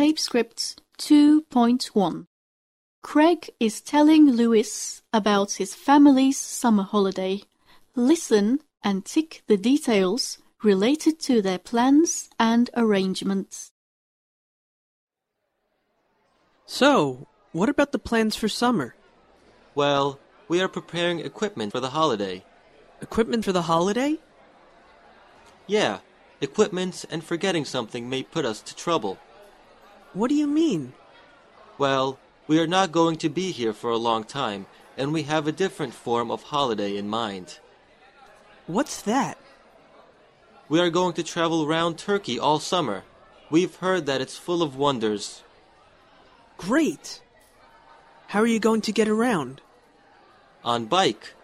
Script 2.1 Craig is telling Lewis about his family's summer holiday. Listen and tick the details related to their plans and arrangements. So, what about the plans for summer? Well, we are preparing equipment for the holiday. Equipment for the holiday? Yeah, equipment and forgetting something may put us to trouble. What do you mean? Well, we are not going to be here for a long time, and we have a different form of holiday in mind. What's that? We are going to travel round Turkey all summer. We've heard that it's full of wonders. Great! How are you going to get around? On bike.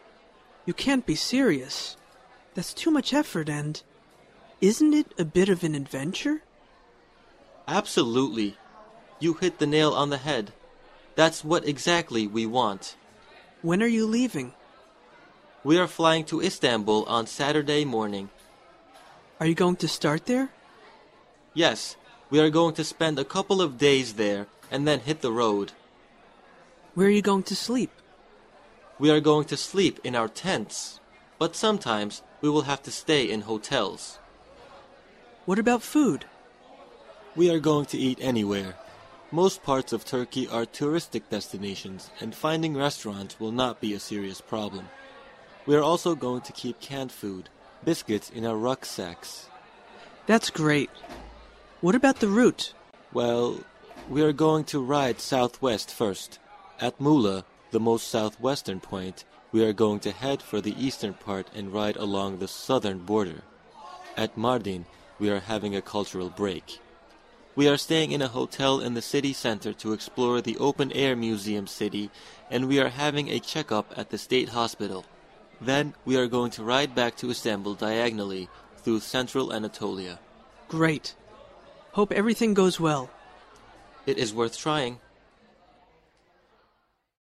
You can't be serious. That's too much effort and. Isn't it a bit of an adventure? Absolutely. You hit the nail on the head. That's what exactly we want. When are you leaving? We are flying to Istanbul on Saturday morning. Are you going to start there? Yes, we are going to spend a couple of days there and then hit the road. Where are you going to sleep? We are going to sleep in our tents, but sometimes we will have to stay in hotels. What about food? We are going to eat anywhere. Most parts of Turkey are touristic destinations, and finding restaurants will not be a serious problem. We are also going to keep canned food, biscuits in our rucksacks. That's great. What about the route? Well, we are going to ride southwest first. At Muğla, the most southwestern point, we are going to head for the eastern part and ride along the southern border. At Mardin, we are having a cultural break. We are staying in a hotel in the city center to explore the open air museum city, and we are having a checkup at the state hospital. Then we are going to ride back to Istanbul diagonally through central Anatolia. Great. Hope everything goes well. It is worth trying.